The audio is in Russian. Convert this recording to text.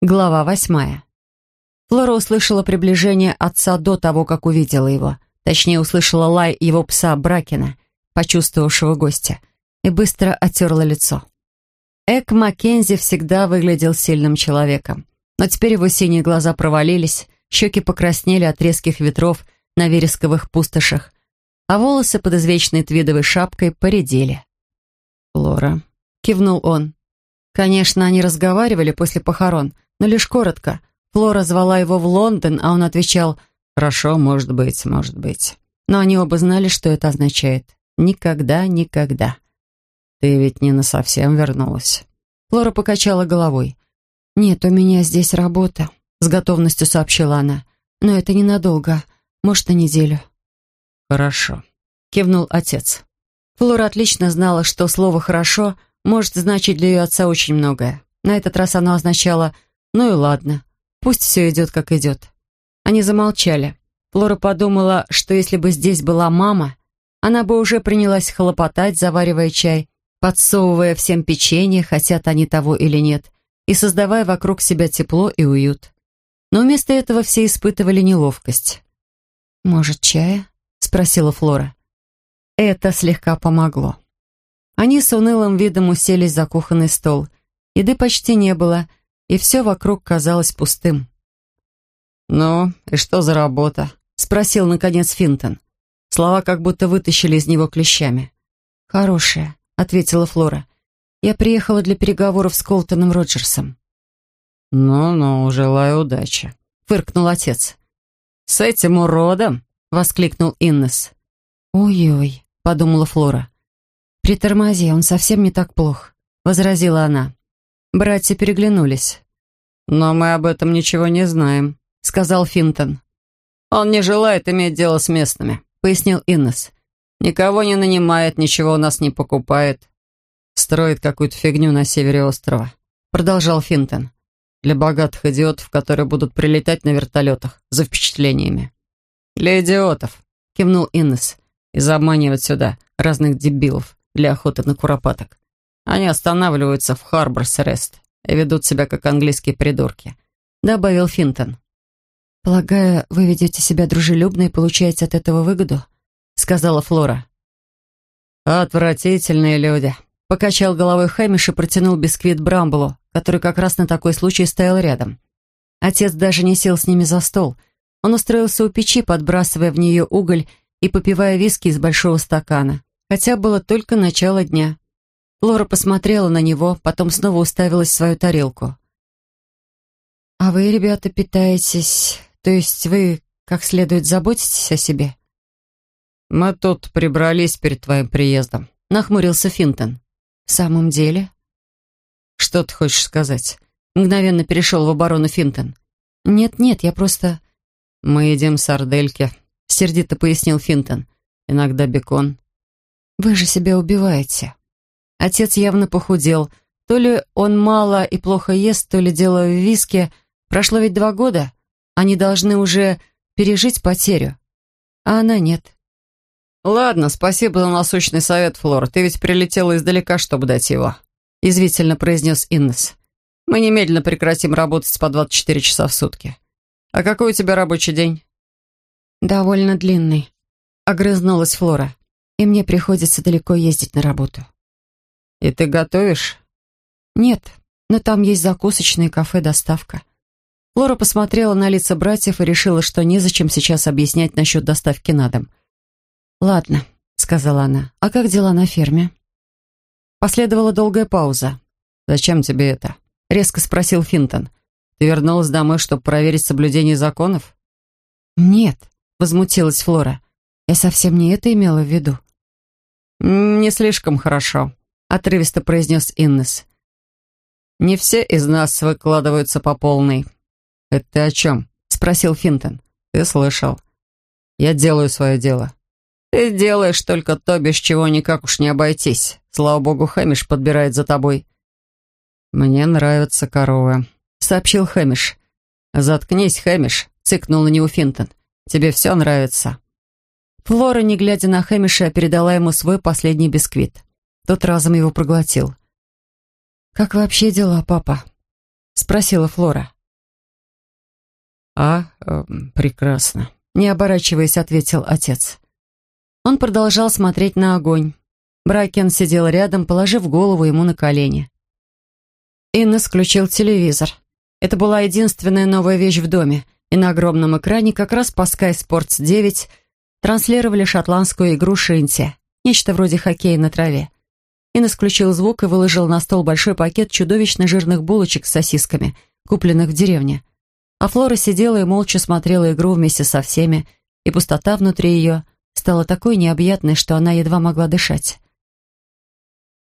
Глава восьмая. Флора услышала приближение отца до того, как увидела его. Точнее, услышала лай его пса Бракена, почувствовавшего гостя, и быстро оттерла лицо. Эк Маккензи всегда выглядел сильным человеком. Но теперь его синие глаза провалились, щеки покраснели от резких ветров на вересковых пустошах, а волосы под извечной твидовой шапкой поредели. «Флора», — кивнул он. Конечно, они разговаривали после похорон — но лишь коротко. Флора звала его в Лондон, а он отвечал «Хорошо, может быть, может быть». Но они оба знали, что это означает. Никогда, никогда. «Ты ведь не насовсем вернулась». Флора покачала головой. «Нет, у меня здесь работа», — с готовностью сообщила она. «Но это ненадолго, может, на неделю». «Хорошо», — кивнул отец. Флора отлично знала, что слово «хорошо» может значить для ее отца очень многое. На этот раз оно означало ну и ладно, пусть все идет, как идет. Они замолчали. Флора подумала, что если бы здесь была мама, она бы уже принялась хлопотать, заваривая чай, подсовывая всем печенье, хотят они того или нет, и создавая вокруг себя тепло и уют. Но вместо этого все испытывали неловкость. «Может, чая?» — спросила Флора. Это слегка помогло. Они с унылым видом уселись за кухонный стол. Еды почти не было, и все вокруг казалось пустым. «Ну, и что за работа?» — спросил, наконец, Финтон. Слова как будто вытащили из него клещами. «Хорошая», — ответила Флора. «Я приехала для переговоров с Колтоном Роджерсом». «Ну-ну, желаю удачи», — фыркнул отец. «С этим уродом?» — воскликнул Иннес. «Ой-ой», — подумала Флора. «Притормози, он совсем не так плох», — возразила она. Братья переглянулись. «Но мы об этом ничего не знаем», — сказал Финтон. «Он не желает иметь дело с местными», — пояснил Иннес. «Никого не нанимает, ничего у нас не покупает. Строит какую-то фигню на севере острова», — продолжал Финтон. «Для богатых идиотов, которые будут прилетать на вертолетах за впечатлениями». «Для идиотов», — кивнул Иннес. «И заманивать сюда разных дебилов для охоты на куропаток. Они останавливаются в Харборс-Рест и ведут себя как английские придурки», — добавил Финтон. «Полагаю, вы ведете себя дружелюбно и получаете от этого выгоду?» — сказала Флора. «Отвратительные люди», — покачал головой Хэмиш и протянул бисквит Брамблу, который как раз на такой случай стоял рядом. Отец даже не сел с ними за стол. Он устроился у печи, подбрасывая в нее уголь и попивая виски из большого стакана, хотя было только начало дня. Лора посмотрела на него, потом снова уставилась в свою тарелку. «А вы, ребята, питаетесь... То есть вы как следует заботитесь о себе?» «Мы тут прибрались перед твоим приездом», — нахмурился Финтон. «В самом деле?» «Что ты хочешь сказать?» Мгновенно перешел в оборону Финтон. «Нет-нет, я просто...» «Мы едим сардельки», — сердито пояснил Финтон. «Иногда бекон». «Вы же себя убиваете». Отец явно похудел. То ли он мало и плохо ест, то ли дело в виске. Прошло ведь два года. Они должны уже пережить потерю. А она нет. «Ладно, спасибо за насущный совет, Флор. Ты ведь прилетела издалека, чтобы дать его», — язвительно произнес Иннес. «Мы немедленно прекратим работать по 24 часа в сутки. А какой у тебя рабочий день?» «Довольно длинный», — огрызнулась Флора. «И мне приходится далеко ездить на работу». «И ты готовишь?» «Нет, но там есть закусочные, кафе, доставка». Лора посмотрела на лица братьев и решила, что незачем сейчас объяснять насчет доставки на дом. «Ладно», — сказала она, — «а как дела на ферме?» Последовала долгая пауза. «Зачем тебе это?» — резко спросил Финтон. «Ты вернулась домой, чтобы проверить соблюдение законов?» «Нет», — возмутилась Флора. «Я совсем не это имела в виду». «Не слишком хорошо», — отрывисто произнес Иннес. «Не все из нас выкладываются по полной». «Это ты о чем?» — спросил Финтон. «Ты слышал. Я делаю свое дело». «Ты делаешь только то, без чего никак уж не обойтись. Слава богу, Хэмиш подбирает за тобой». «Мне нравятся коровы», — сообщил Хэмиш. «Заткнись, Хэмиш», — цыкнул на него Финтон. «Тебе все нравится». Флора, не глядя на Хэмиша, передала ему свой последний бисквит. Тот разом его проглотил. «Как вообще дела, папа?» спросила Флора. «А, э, прекрасно», — не оборачиваясь, ответил отец. Он продолжал смотреть на огонь. Бракен сидел рядом, положив голову ему на колени. Инна включил телевизор. Это была единственная новая вещь в доме, и на огромном экране как раз по Sky Sports 9 транслировали шотландскую игру Шинти, нечто вроде хоккея на траве. Инес включил звук и выложил на стол большой пакет чудовищно жирных булочек с сосисками, купленных в деревне. А Флора сидела и молча смотрела игру вместе со всеми, и пустота внутри ее стала такой необъятной, что она едва могла дышать.